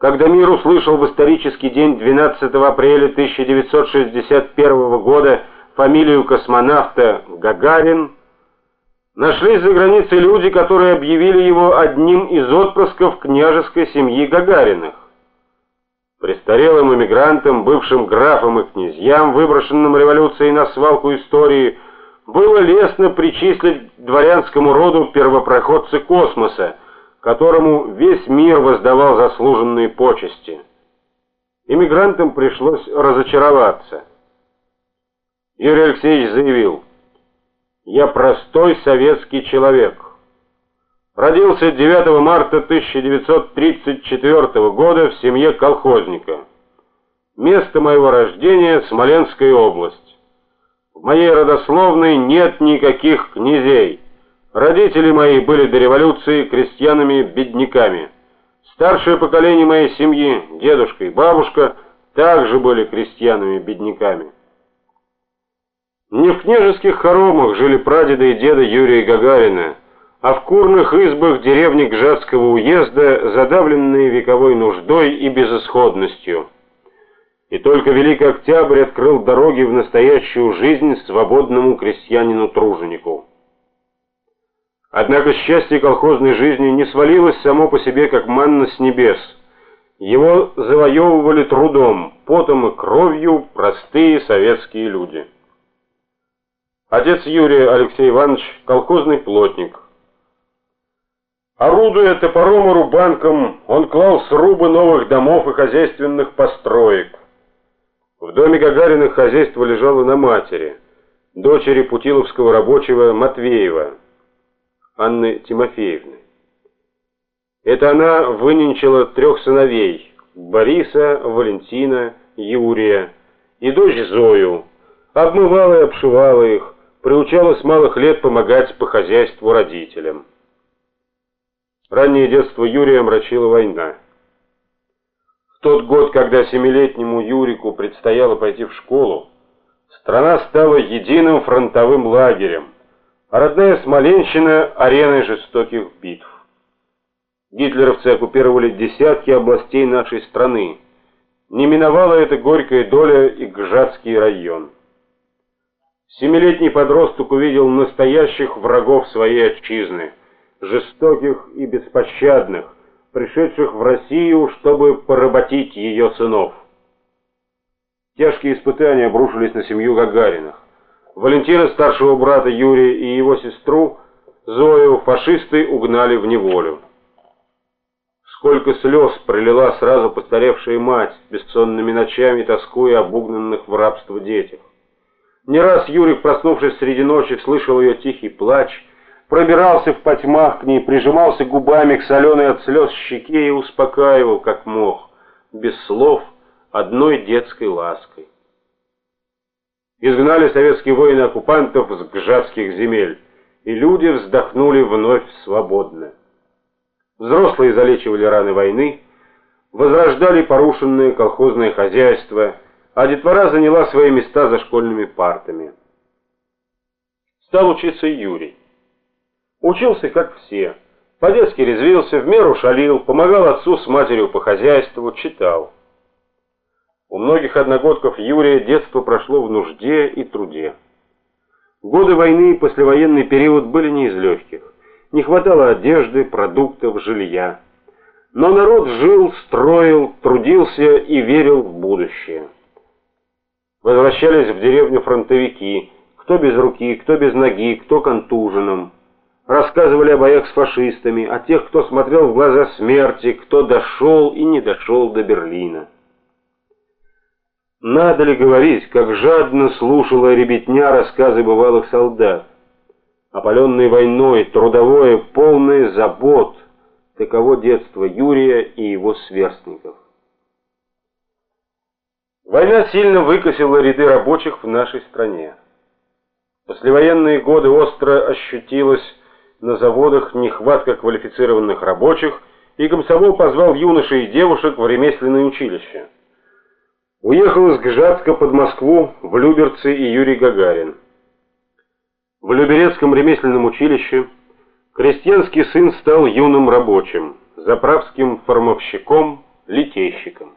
Когда мир услышал в исторический день 12 апреля 1961 года фамилию космонавта Гагарин, нашлись за границей люди, которые объявили его одним из отпрысков княжеской семьи Гагариных. Престарелым эмигрантам, бывшим графам и князьям, выброшенным революцией на свалку истории, было лестно причислить к дворянскому роду первопроходцы космоса, которому весь мир воздавал заслуженные почести. Иммигрантам пришлось разочароваться. Юрий Алексеевич заявил, «Я простой советский человек. Родился 9 марта 1934 года в семье колхозника. Место моего рождения – Смоленская область. В моей родословной нет никаких князей». Родители мои были до революции крестьянами-бедняками. Старшее поколение моей семьи, дедушка и бабушка, также были крестьянами-бедняками. Не в княжеских хоромах жили прадеды и деды Юрия Гагарина, а в курных избах деревни Гжатского уезда, задавленные вековой нуждой и безысходностью. И только Великий Октябрь открыл дороги в настоящую жизнь свободному крестьянину-труженику. Однако счастье колхозной жизни не свалилось само по себе, как манна с небес. Его завоевывали трудом, потом и кровью простые советские люди. Отец Юрий Алексей Иванович – колхозный плотник. Орудуя топором и рубанком, он клал срубы новых домов и хозяйственных построек. В доме Гагариных хозяйство лежало на матери, дочери путиловского рабочего Матвеева. Анны Тимофеевны. Это она выненчила трех сыновей – Бориса, Валентина, Юрия и дочь Зою, обмывала и обшивала их, приучала с малых лет помогать по хозяйству родителям. Раннее детство Юрия омрачила война. В тот год, когда семилетнему Юрику предстояло пойти в школу, страна стала единым фронтовым лагерем – родная Смоленщина – ареной жестоких битв. Гитлеровцы оккупировали десятки областей нашей страны. Не миновала эта горькая доля и Гжатский район. Семилетний подросток увидел настоящих врагов своей отчизны, жестоких и беспощадных, пришедших в Россию, чтобы поработить ее сынов. Тяжкие испытания обрушились на семью Гагариных. Валентина, старшего брата Юрия и его сестру Зою фашисты угнали в неволю. Сколько слез пролила сразу постаревшая мать, бессонными ночами тоскуя об угнанных в рабство детях. Не раз Юрик, проснувшись среди ночи, слышал ее тихий плач, пробирался в потьмах к ней, прижимался губами к соленой от слез щеке и успокаивал, как мог, без слов, одной детской лаской. Изгнали советские воины оккупантов с гжатских земель, и люди вздохнули вновь свободно. Взрослые залечивали раны войны, возрождали порушенное колхозное хозяйство, а детвора заняла свои места за школьными партами. Стал учиться Юрий. Учился, как все. По-детски резвился, в меру шалил, помогал отцу с матерью по хозяйству, читал. У многих одногодков Юрия детство прошло в нужде и труде. Годы войны и послевоенный период были не из легких. Не хватало одежды, продуктов, жилья. Но народ жил, строил, трудился и верил в будущее. Возвращались в деревню фронтовики, кто без руки, кто без ноги, кто контуженным. Рассказывали о боях с фашистами, о тех, кто смотрел в глаза смерти, кто дошел и не дошел до Берлина. Надо ли говорить, как жадно слушала ребятня рассказы бывалых солдат? Опаленный войной, трудовое, полное забот. Таково детство Юрия и его сверстников. Война сильно выкосила ряды рабочих в нашей стране. Послевоенные годы остро ощутилась на заводах нехватка квалифицированных рабочих, и комсомол позвал юношей и девушек в ремесленное училище. Уехал из Гжатска под Москву в Люберцы и Юрий Гагарин. В Люберецком ремесленном училище крестьянский сын стал юным рабочим, заправским формовщиком, литейщиком.